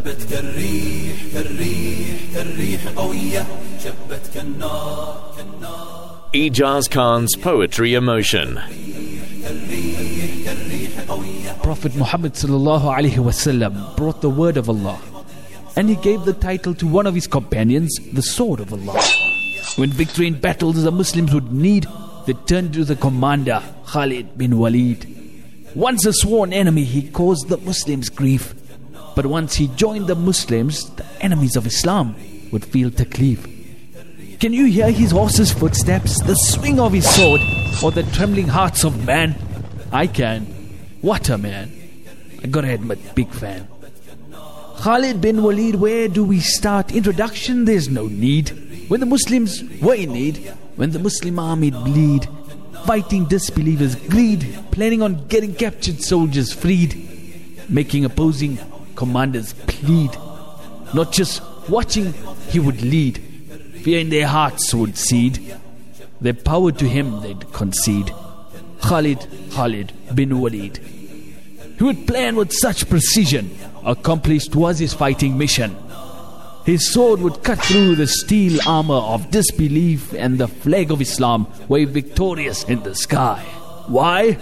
غدت كالريح Ijaz Khan's Poetry Emotion Prophet Muhammad wasallam brought the word of Allah and he gave the title to one of his companions, the sword of Allah. When victory in battles the Muslims would need, they turned to the commander Khalid bin Waleed. Once a sworn enemy, he caused the Muslims grief but once he joined the Muslims, the enemies of Islam would feel taklif. Can you hear his horse's footsteps, the swing of his sword, or the trembling hearts of man? I can. What a man. I gotta admit, big fan. Khalid bin Waleed, where do we start? Introduction, there's no need. When the Muslims were in need, when the Muslim army bleed, fighting disbelievers, greed, planning on getting captured soldiers freed, making opposing commanders plead. Not just watching, he would lead. Fear in their hearts would seed. Their power to him they'd concede. Khalid, Khalid bin Waleed. He would plan with such precision. Accomplished was his fighting mission. His sword would cut through the steel armor of disbelief, and the flag of Islam wave victorious in the sky. Why?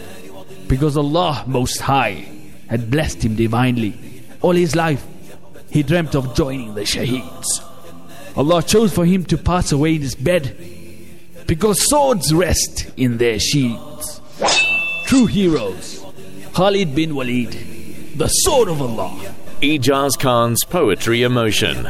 Because Allah Most High had blessed him divinely. All his life, he dreamt of joining the Shaheeds. Allah chose for him to pass away in his bed because swords rest in their sheaths. True heroes, Khalid bin Waleed, the sword of Allah. Ijaz Khan's poetry emotion.